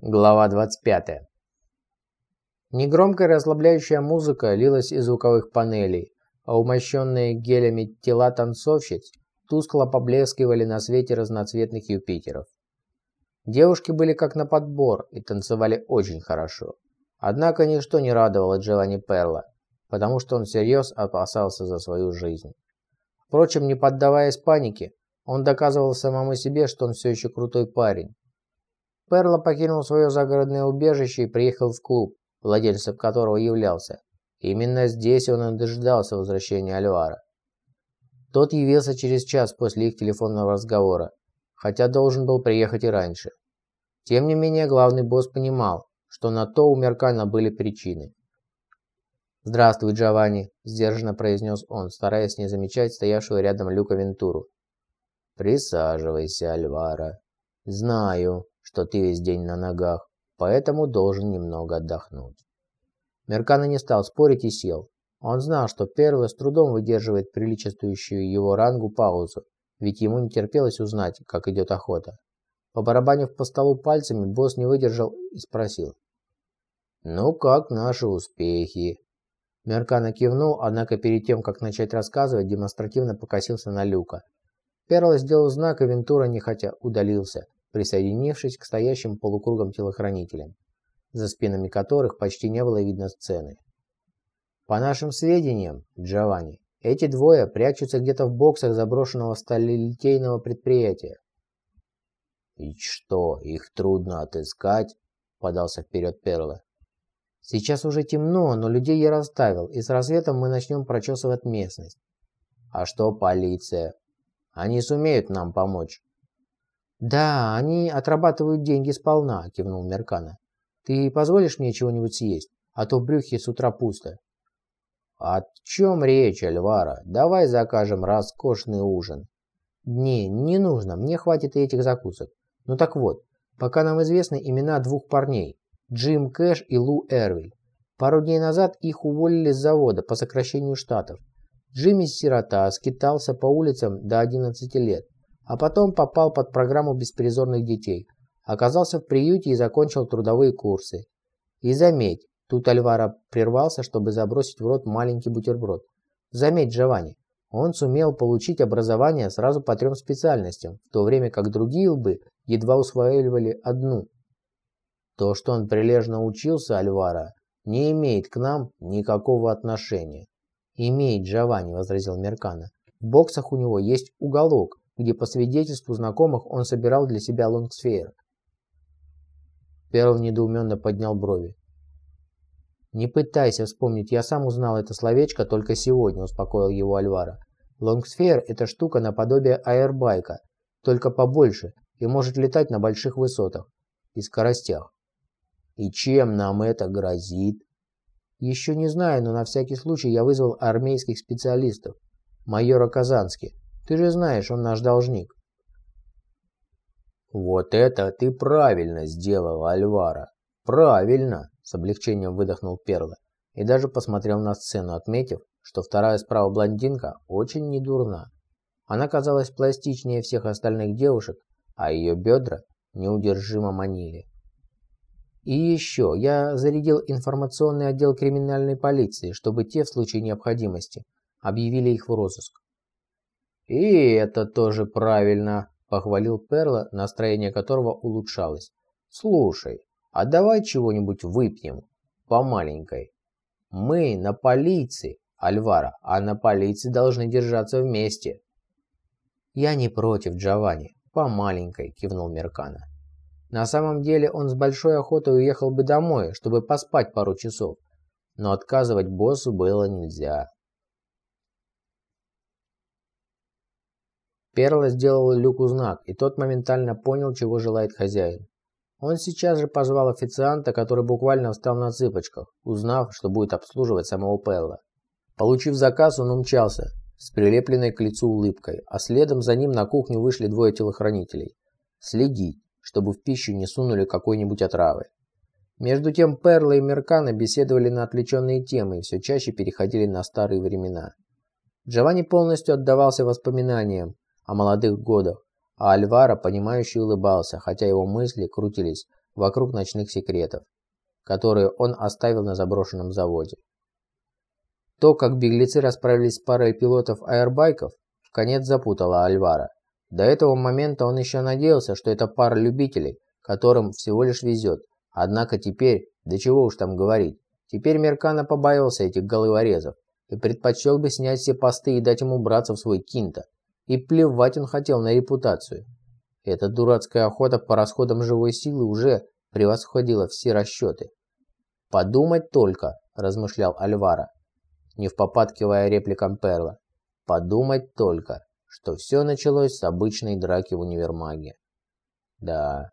Глава 25. Негромкая расслабляющая музыка лилась из звуковых панелей, а умощенные гелями тела танцовщиц тускло поблескивали на свете разноцветных Юпитеров. Девушки были как на подбор и танцевали очень хорошо. Однако ничто не радовало Джованни Перла, потому что он всерьез опасался за свою жизнь. Впрочем, не поддаваясь панике, он доказывал самому себе, что он все еще крутой парень. Перла покинул свое загородное убежище и приехал в клуб, владельцем которого являлся. Именно здесь он и дождался возвращения Альвара. Тот явился через час после их телефонного разговора, хотя должен был приехать и раньше. Тем не менее, главный босс понимал, что на то у Меркана были причины. «Здравствуй, Джованни», – сдержанно произнес он, стараясь не замечать стоявшего рядом Люка Вентуру. «Присаживайся, Альвара. Знаю, что ты весь день на ногах, поэтому должен немного отдохнуть». Меркана не стал спорить и сел. Он знал, что Перла с трудом выдерживает приличествующую его рангу паузу, ведь ему не терпелось узнать, как идет охота. Побарабанив по столу пальцами, босс не выдержал и спросил. «Ну как наши успехи?» Меркана кивнул, однако перед тем, как начать рассказывать, демонстративно покосился на Люка. Перл сделал знак, и Вентура нехотя удалился, присоединившись к стоящим полукругом телохранителям, за спинами которых почти не было видно сцены. По нашим сведениям, Джованни, эти двое прячутся где-то в боксах заброшенного сталелитейного предприятия. «И что, их трудно отыскать?» – подался вперед Перла. «Сейчас уже темно, но людей я расставил, и с рассветом мы начнем прочесывать местность». «А что полиция? Они сумеют нам помочь?» «Да, они отрабатывают деньги сполна», – кивнул Меркана. «Ты позволишь мне чего-нибудь съесть, а то в брюхе с утра пусто». «О чем речь, Альвара? Давай закажем роскошный ужин». «Не, не нужно, мне хватит и этих закусок. Ну так вот, пока нам известны имена двух парней – Джим Кэш и Лу Эрвиль. Пару дней назад их уволили с завода по сокращению штатов. Джимми сирота скитался по улицам до 11 лет, а потом попал под программу беспризорных детей, оказался в приюте и закончил трудовые курсы. И заметь, Тут Альвара прервался, чтобы забросить в рот маленький бутерброд. Заметь, Джованни, он сумел получить образование сразу по трем специальностям, в то время как другие лбы едва усваивали одну. То, что он прилежно учился, Альвара, не имеет к нам никакого отношения. «Имеет, Джованни», — возразил Меркана. «В боксах у него есть уголок, где по свидетельству знакомых он собирал для себя лонгсфейр». Перл недоуменно поднял брови. «Не пытайся вспомнить, я сам узнал это словечко только сегодня», – успокоил его Альвара. «Лонгсфер – это штука наподобие аэрбайка, только побольше и может летать на больших высотах и скоростях». «И чем нам это грозит?» «Еще не знаю, но на всякий случай я вызвал армейских специалистов. Майора Казански. Ты же знаешь, он наш должник». «Вот это ты правильно сделал, Альвара. Правильно!» С облегчением выдохнул Перла и даже посмотрел на сцену, отметив, что вторая справа блондинка очень недурна. Она казалась пластичнее всех остальных девушек, а ее бедра неудержимо манили. И еще, я зарядил информационный отдел криминальной полиции, чтобы те в случае необходимости объявили их в розыск. «И это тоже правильно», – похвалил Перла, настроение которого улучшалось. «Слушай, а давай чего-нибудь выпьем по маленькой. Мы на полиции, Альвара, а на полиции должны держаться вместе. Я не против, Джованни, по маленькой, кивнул Меркана. На самом деле он с большой охотой уехал бы домой, чтобы поспать пару часов, но отказывать боссу было нельзя. Перла сделал Люку знак, и тот моментально понял, чего желает хозяин. Он сейчас же позвал официанта, который буквально встал на цыпочках, узнав, что будет обслуживать самого Пелла. Получив заказ, он умчался с прилепленной к лицу улыбкой, а следом за ним на кухню вышли двое телохранителей. Следить, чтобы в пищу не сунули какой-нибудь отравы. Между тем Перла и Меркана беседовали на отвлеченные темы и все чаще переходили на старые времена. Джованни полностью отдавался воспоминаниям о молодых годах, а Альвара, понимающе улыбался, хотя его мысли крутились вокруг ночных секретов, которые он оставил на заброшенном заводе. То, как беглецы расправились с парой пилотов аэрбайков, в конец запутало Альвара. До этого момента он еще надеялся, что это пара любителей, которым всего лишь везет. Однако теперь, да чего уж там говорить, теперь Меркана побаивался этих головорезов и предпочел бы снять все посты и дать ему убраться в свой кинто. И плевать он хотел на репутацию. Эта дурацкая охота по расходам живой силы уже превосходила все расчеты. «Подумать только», – размышлял Альвара, не в попад кивая репликам Перла. «Подумать только, что все началось с обычной драки в универмаге». Да,